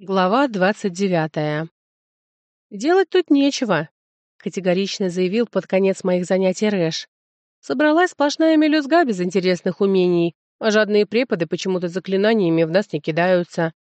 Глава двадцать девятая. «Делать тут нечего», — категорично заявил под конец моих занятий Рэш. Собралась сплошная мелюзга без интересных умений, а жадные преподы почему-то заклинаниями в нас не кидаются.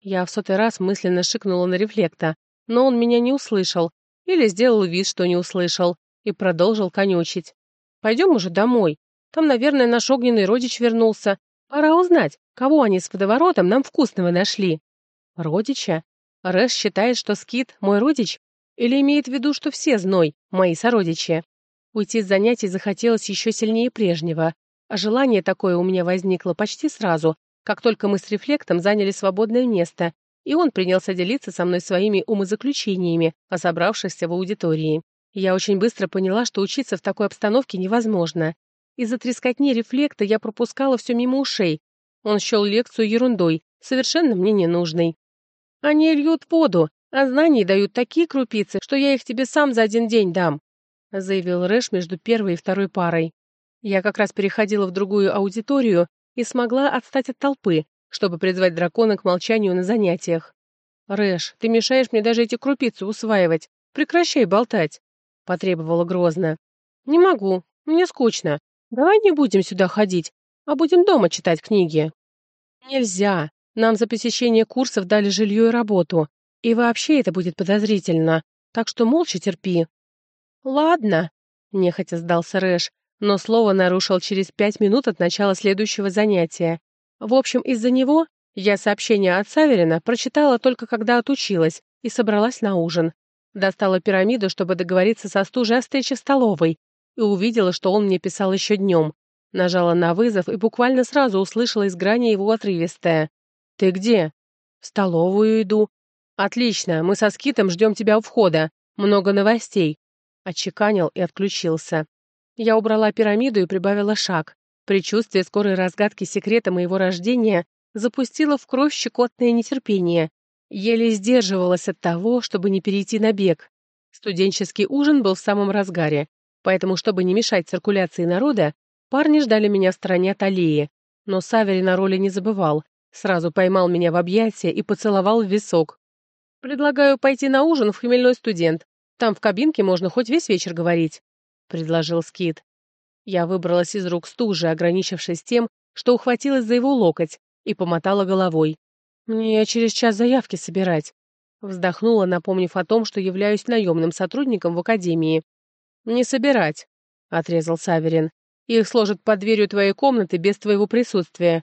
Я в сотый раз мысленно шикнула на рефлекта, но он меня не услышал или сделал вид, что не услышал, и продолжил конючить. «Пойдем уже домой. Там, наверное, наш огненный родич вернулся. Пора узнать, кого они с водоворотом нам вкусного нашли». Родича? Рэш считает, что Скит мой родич? Или имеет в виду, что все зной, мои сородичи? Уйти с занятий захотелось еще сильнее прежнего, а желание такое у меня возникло почти сразу, как только мы с рефлектом заняли свободное место, и он принялся делиться со мной своими умозаключениями о собравшихся в аудитории. Я очень быстро поняла, что учиться в такой обстановке невозможно. Из-за трескотни рефлекта я пропускала все мимо ушей. Он счел лекцию ерундой, совершенно мне ненужной. Они льют воду, а знаний дают такие крупицы, что я их тебе сам за один день дам», заявил Рэш между первой и второй парой. Я как раз переходила в другую аудиторию и смогла отстать от толпы, чтобы призвать дракона к молчанию на занятиях. «Рэш, ты мешаешь мне даже эти крупицы усваивать. Прекращай болтать», — потребовала грозно. «Не могу, мне скучно. Давай не будем сюда ходить, а будем дома читать книги». «Нельзя. Нам за посещение курсов дали жилье и работу. И вообще это будет подозрительно. Так что молча терпи». «Ладно», — нехотя сдался Рэш, но слово нарушил через пять минут от начала следующего занятия. В общем, из-за него я сообщение от Саверина прочитала только когда отучилась и собралась на ужин. Достала пирамиду, чтобы договориться со стужей о встрече в столовой, и увидела, что он мне писал еще днем. Нажала на вызов и буквально сразу услышала из грани его отрывистое. «Ты где?» «В столовую иду». «Отлично, мы со Скитом ждем тебя у входа. Много новостей». Отчеканил и отключился. Я убрала пирамиду и прибавила шаг. Причувствие скорой разгадки секрета моего рождения запустило в кровь щекотное нетерпение. Еле сдерживалась от того, чтобы не перейти на бег. Студенческий ужин был в самом разгаре, поэтому, чтобы не мешать циркуляции народа, парни ждали меня в стороне от аллеи. Но Савери на роли не забывал. Сразу поймал меня в объятия и поцеловал в висок. «Предлагаю пойти на ужин в хмельной студент. Там в кабинке можно хоть весь вечер говорить», — предложил Скит. Я выбралась из рук стужи, ограничившись тем, что ухватилась за его локоть и помотала головой. «Мне через час заявки собирать». Вздохнула, напомнив о том, что являюсь наемным сотрудником в академии. «Не собирать», — отрезал Саверин. «Их сложат под дверью твоей комнаты без твоего присутствия.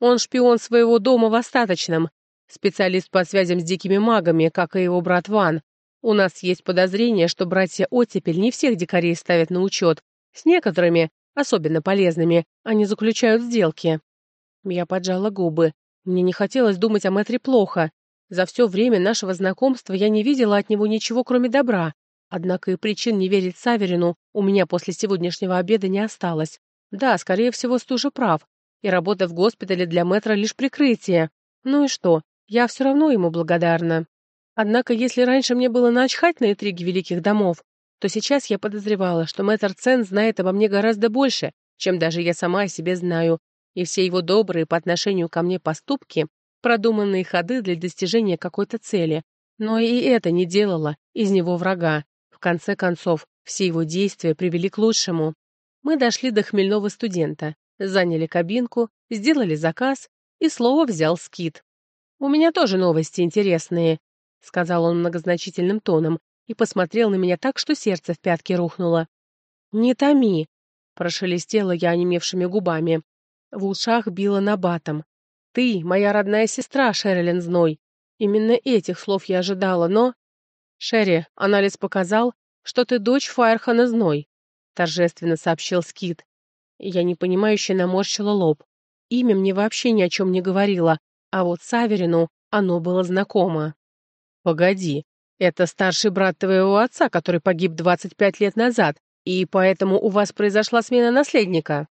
Он шпион своего дома в Остаточном, специалист по связям с дикими магами, как и его брат Ван. У нас есть подозрение, что братья Оттепель не всех дикарей ставят на учет. С некоторыми, особенно полезными, они заключают сделки. Я поджала губы. Мне не хотелось думать о Мэтре плохо. За все время нашего знакомства я не видела от него ничего, кроме добра. Однако и причин не верить Саверину у меня после сегодняшнего обеда не осталось. Да, скорее всего, Стужа прав и, работа в госпитале для мэтра лишь прикрытие. Ну и что, я все равно ему благодарна. Однако, если раньше мне было начхать на интриги великих домов, то сейчас я подозревала, что мэтр Цен знает обо мне гораздо больше, чем даже я сама о себе знаю, и все его добрые по отношению ко мне поступки — продуманные ходы для достижения какой-то цели. Но и это не делало из него врага. В конце концов, все его действия привели к лучшему. Мы дошли до хмельного студента заняли кабинку, сделали заказ, и слово взял Скит. «У меня тоже новости интересные», — сказал он многозначительным тоном и посмотрел на меня так, что сердце в пятке рухнуло. «Не томи», — прошелестела я онемевшими губами. В ушах било набатом. «Ты, моя родная сестра, Шерлин Зной». Именно этих слов я ожидала, но... «Шерри, анализ показал, что ты дочь Фаерхана Зной», — торжественно сообщил Скит. Я непонимающе наморщила лоб. Имя мне вообще ни о чем не говорило, а вот Саверину оно было знакомо. «Погоди, это старший брат твоего отца, который погиб 25 лет назад, и поэтому у вас произошла смена наследника».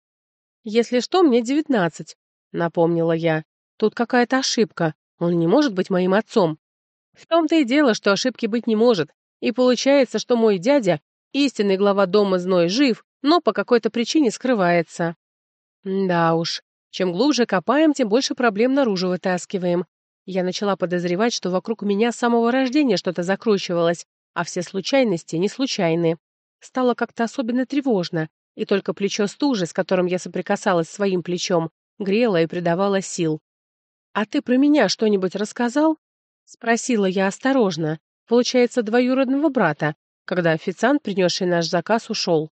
«Если что, мне 19», — напомнила я. «Тут какая-то ошибка. Он не может быть моим отцом». «В том-то и дело, что ошибки быть не может. И получается, что мой дядя, истинный глава дома Зной, жив, но по какой-то причине скрывается. Да уж, чем глубже копаем, тем больше проблем наружу вытаскиваем. Я начала подозревать, что вокруг меня с самого рождения что-то закручивалось, а все случайности не случайны. Стало как-то особенно тревожно, и только плечо стужи, с которым я соприкасалась своим плечом, грело и придавало сил. «А ты про меня что-нибудь рассказал?» — спросила я осторожно. Получается, двоюродного брата, когда официант, принесший наш заказ, ушел.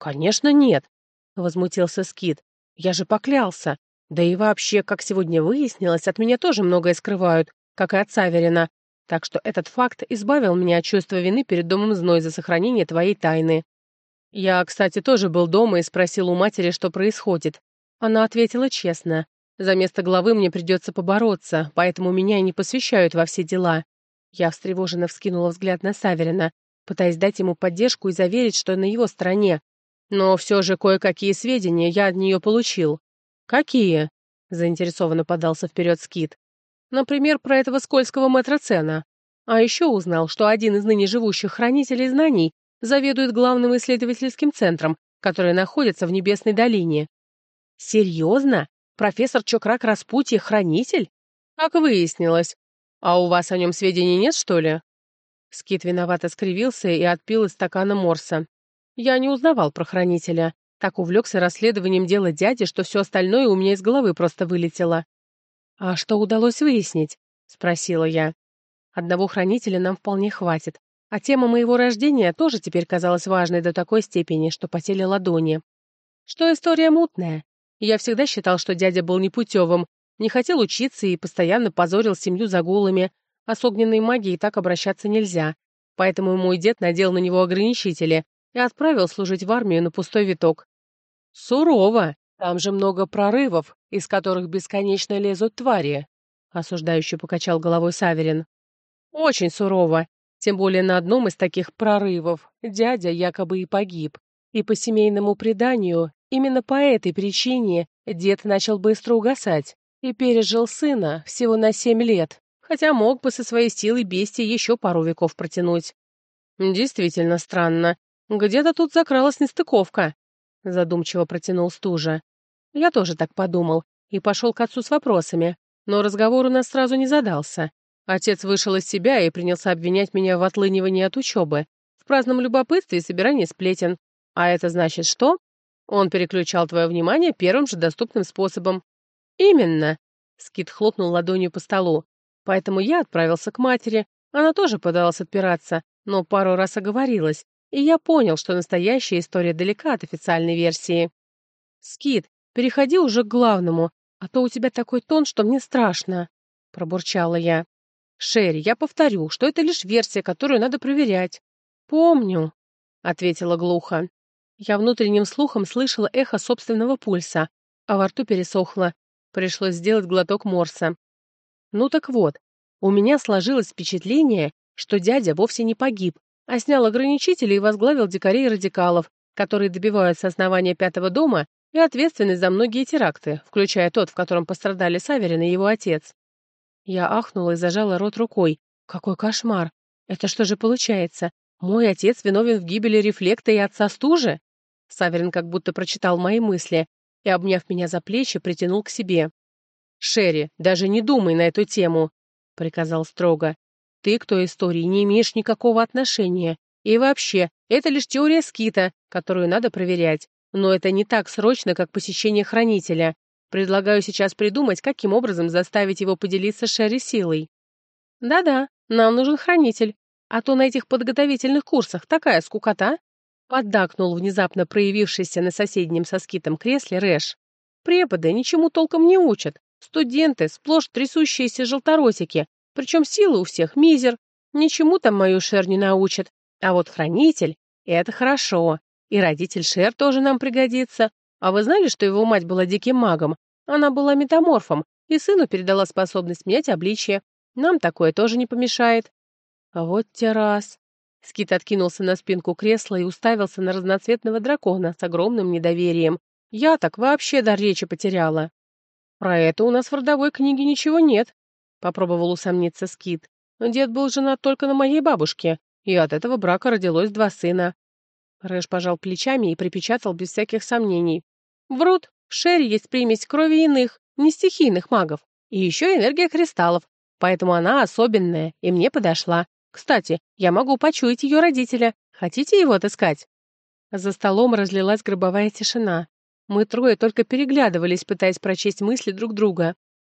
«Конечно нет», — возмутился Скит. «Я же поклялся. Да и вообще, как сегодня выяснилось, от меня тоже многое скрывают, как и от Саверина. Так что этот факт избавил меня от чувства вины перед домом Зной за сохранение твоей тайны». Я, кстати, тоже был дома и спросил у матери, что происходит. Она ответила честно. За место главы мне придется побороться, поэтому меня и не посвящают во все дела. Я встревоженно вскинула взгляд на Саверина, пытаясь дать ему поддержку и заверить, что на его стороне. Но все же кое-какие сведения я от нее получил. Какие? Заинтересованно подался вперед Скит. Например, про этого скользкого матроцена. А еще узнал, что один из ныне живущих хранителей знаний заведует главным исследовательским центром, который находится в Небесной долине. Серьезно? Профессор Чокрак Распутье — хранитель? Как выяснилось. А у вас о нем сведений нет, что ли? Скит виновато скривился и отпил из стакана морса. Я не узнавал про хранителя. Так увлекся расследованием дела дяди, что все остальное у меня из головы просто вылетело. «А что удалось выяснить?» — спросила я. «Одного хранителя нам вполне хватит. А тема моего рождения тоже теперь казалась важной до такой степени, что потели ладони. Что история мутная. Я всегда считал, что дядя был непутевым, не хотел учиться и постоянно позорил семью загулами, а с огненной магией так обращаться нельзя. Поэтому мой дед надел на него ограничители, и отправил служить в армию на пустой виток. «Сурово! Там же много прорывов, из которых бесконечно лезут твари», — осуждающе покачал головой Саверин. «Очень сурово. Тем более на одном из таких прорывов дядя якобы и погиб. И по семейному преданию, именно по этой причине дед начал быстро угасать и пережил сына всего на семь лет, хотя мог бы со своей силой бести еще пару веков протянуть. Действительно странно. «Где-то тут закралась нестыковка», — задумчиво протянул стужа. Я тоже так подумал и пошел к отцу с вопросами, но разговор у нас сразу не задался. Отец вышел из себя и принялся обвинять меня в отлынивании от учебы, в праздном любопытстве и собирании сплетен. А это значит что? Он переключал твое внимание первым же доступным способом. «Именно!» — Скит хлопнул ладонью по столу. «Поэтому я отправился к матери. Она тоже пыталась отпираться, но пару раз оговорилась, и я понял, что настоящая история далека от официальной версии. «Скит, переходи уже к главному, а то у тебя такой тон, что мне страшно», — пробурчала я. «Шерри, я повторю, что это лишь версия, которую надо проверять». «Помню», — ответила глухо. Я внутренним слухом слышала эхо собственного пульса, а во рту пересохло. Пришлось сделать глоток морса. Ну так вот, у меня сложилось впечатление, что дядя вовсе не погиб, а снял ограничители и возглавил дикарей-радикалов, которые добиваются основания Пятого дома и ответственность за многие теракты, включая тот, в котором пострадали Саверин и его отец. Я ахнула и зажала рот рукой. Какой кошмар! Это что же получается? Мой отец виновен в гибели рефлекта и отца стужи? Саверин как Ты, к той истории не имеешь никакого отношения. И вообще, это лишь теория скита, которую надо проверять. Но это не так срочно, как посещение хранителя. Предлагаю сейчас придумать, каким образом заставить его поделиться Шерри силой. Да-да, нам нужен хранитель. А то на этих подготовительных курсах такая скукота. Поддакнул внезапно проявившийся на соседнем со скитом кресле Рэш. Преподы ничему толком не учат. Студенты, сплошь трясущиеся желторотики, причем силы у всех мизер, ничему там мою Шер не научат. А вот хранитель — это хорошо. И родитель Шер тоже нам пригодится. А вы знали, что его мать была диким магом? Она была метаморфом, и сыну передала способность менять обличие. Нам такое тоже не помешает. А вот те раз. Скит откинулся на спинку кресла и уставился на разноцветного дракона с огромным недоверием. Я так вообще до речи потеряла. Про это у нас в родовой книге ничего нет. попробовал усомниться Скит. Дед был женат только на моей бабушке, и от этого брака родилось два сына. Рэш пожал плечами и припечатал без всяких сомнений. Врут, в Шерри есть примесь крови иных, не стихийных магов, и еще энергия кристаллов, поэтому она особенная и мне подошла. Кстати, я могу почуять ее родителя. Хотите его отыскать?» За столом разлилась гробовая тишина. Мы трое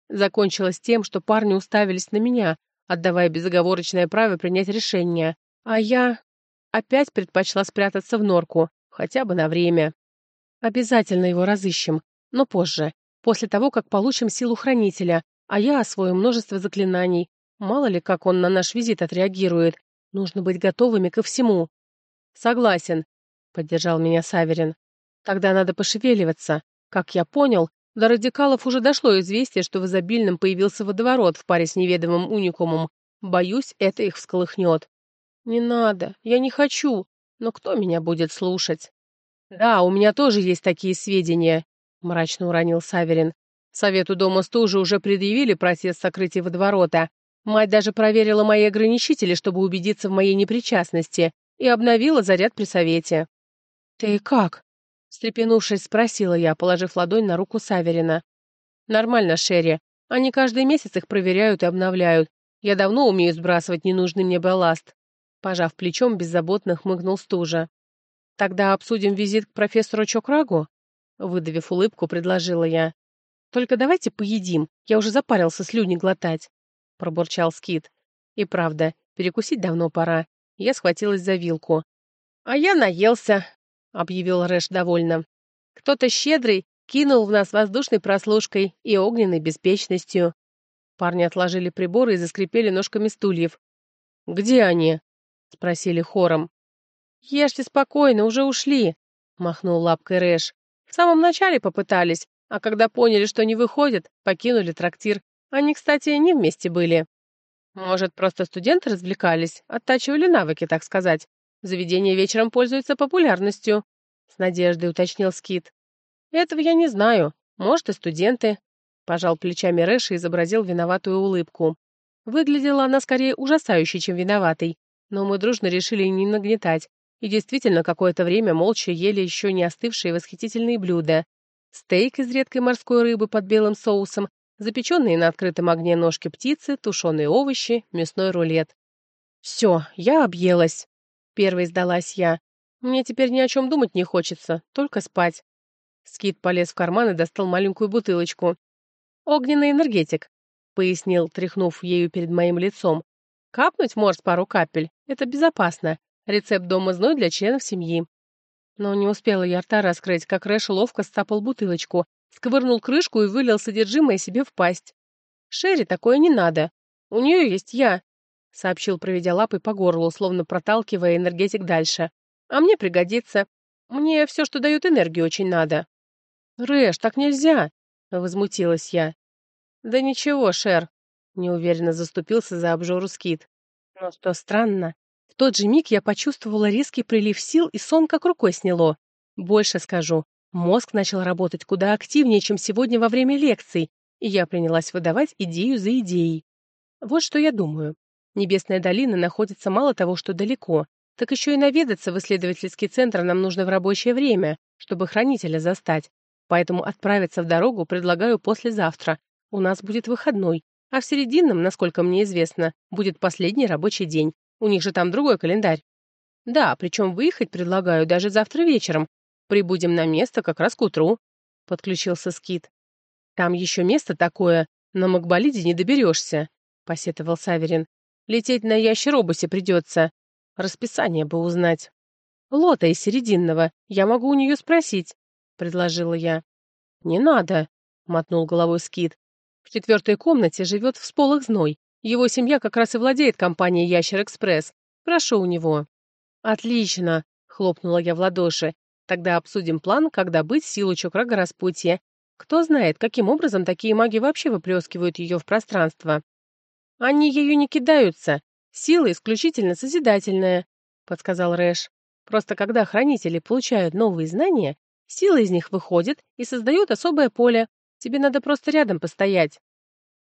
Закончилось тем, что парни уставились на меня, отдавая безоговорочное право принять решение, а я опять предпочла спрятаться в норку, хотя бы на время. Обязательно его разыщем, но позже, после того, как получим силу хранителя, а я освою множество заклинаний. Мало ли, как он на наш визит отреагирует. Нужно быть готовыми ко всему. Согласен, — поддержал меня Саверин. Тогда надо пошевеливаться. Как я понял, до радикалов уже дошло известие, что в изобильном появился водоворот в паре с неведомым уникумом. Боюсь, это их всколыхнет. Не надо, я не хочу. Но кто меня будет слушать? Да, у меня тоже есть такие сведения, мрачно уронил Саверин. Совету дома стужи уже предъявили протест сокрытия водоворота. Мать даже проверила мои ограничители, чтобы убедиться в моей непричастности, и обновила встрепенувшись, спросила я, положив ладонь на руку Саверина. «Нормально, Шерри. Они каждый месяц их проверяют и обновляют. Я давно умею сбрасывать ненужный мне балласт». Пожав плечом, беззаботно хмыкнул стужа. «Тогда обсудим визит к профессору Чокрагу?» Выдавив улыбку, предложила я. «Только давайте поедим, я уже запарился слюни глотать», — пробурчал Скит. «И правда, перекусить давно пора». Я схватилась за вилку. «А я наелся», объявил Рэш довольно. Кто-то щедрый кинул в нас воздушной прослушкой и огненной беспечностью. Парни отложили приборы и заскрипели ножками стульев. «Где они?» — спросили хором. «Ешьте спокойно, уже ушли», — махнул лапкой Рэш. «В самом начале попытались, а когда поняли, что не выходят, покинули трактир. Они, кстати, не вместе были. Может, просто студенты развлекались, оттачивали навыки, так сказать. Заведение вечером пользуется популярностью», — с надеждой уточнил Скит. «Этого я не знаю. Может, и студенты». Пожал плечами Рэш и изобразил виноватую улыбку. Выглядела она скорее ужасающей, чем виноватой. Но мы дружно решили не нагнетать. И действительно, какое-то время молча ели еще не остывшие восхитительные блюда. Стейк из редкой морской рыбы под белым соусом, запеченные на открытом огне ножки птицы, тушеные овощи, мясной рулет. «Все, я объелась», Первой сдалась я. Мне теперь ни о чем думать не хочется, только спать. Скит полез в карман и достал маленькую бутылочку. «Огненный энергетик», — пояснил, тряхнув ею перед моим лицом. «Капнуть морс пару капель. Это безопасно. Рецепт дома зной для членов семьи». Но не успела я рта раскрыть, как Рэш ловко стапал бутылочку, сковырнул крышку и вылил содержимое себе в пасть. «Шерри такое не надо. У нее есть я сообщил, проведя лапой по горлу, словно проталкивая энергетик дальше. «А мне пригодится. Мне все, что дают энергию, очень надо». «Рэш, так нельзя!» — возмутилась я. «Да ничего, Шер», — неуверенно заступился за обжору Скит. Но что странно, в тот же миг я почувствовала резкий прилив сил и сон как рукой сняло. Больше скажу, мозг начал работать куда активнее, чем сегодня во время лекций, и я принялась выдавать идею за идеей. Вот что я думаю. Небесная долина находится мало того, что далеко, так еще и наведаться в исследовательский центр нам нужно в рабочее время, чтобы хранителя застать. Поэтому отправиться в дорогу предлагаю послезавтра. У нас будет выходной, а в серединном, насколько мне известно, будет последний рабочий день. У них же там другой календарь. Да, причем выехать предлагаю даже завтра вечером. Прибудем на место как раз к утру», — подключился Скит. «Там еще место такое, на Макболиде не доберешься», — посетовал Саверин. Лететь на ящеробусе придется. Расписание бы узнать. Лота из Серединного. Я могу у нее спросить», — предложила я. «Не надо», — мотнул головой Скит. «В четвертой комнате живет в сполох зной. Его семья как раз и владеет компанией «Ящер-экспресс». Прошу у него». «Отлично», — хлопнула я в ладоши. «Тогда обсудим план, как добыть силу чукрага распутья. Кто знает, каким образом такие маги вообще выплескивают ее в пространство». Они ею не кидаются. Сила исключительно созидательная, — подсказал Рэш. Просто когда хранители получают новые знания, сила из них выходит и создает особое поле. Тебе надо просто рядом постоять.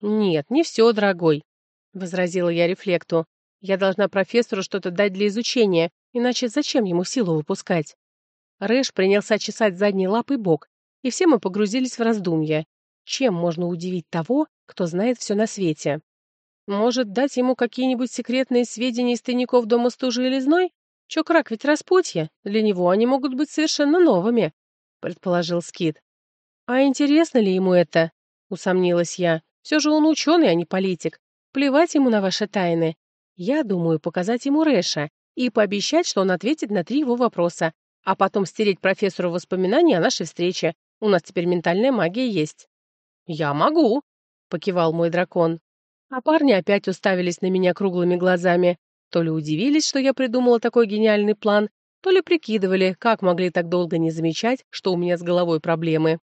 Нет, не все, дорогой, — возразила я рефлекту. Я должна профессору что-то дать для изучения, иначе зачем ему силу выпускать? Рэш принялся чесать задней лапой бок, и все мы погрузились в раздумья. Чем можно удивить того, кто знает все на свете? Может, дать ему какие-нибудь секретные сведения из тайников дома с той железной? Чокрак ведь распутье, для него они могут быть совершенно новыми, — предположил Скит. А интересно ли ему это? — усомнилась я. Все же он ученый, а не политик. Плевать ему на ваши тайны. Я думаю показать ему Рэша и пообещать, что он ответит на три его вопроса, а потом стереть профессору воспоминания о нашей встрече. У нас теперь ментальная магия есть. «Я могу», — покивал мой дракон. А парни опять уставились на меня круглыми глазами, то ли удивились, что я придумала такой гениальный план, то ли прикидывали, как могли так долго не замечать, что у меня с головой проблемы.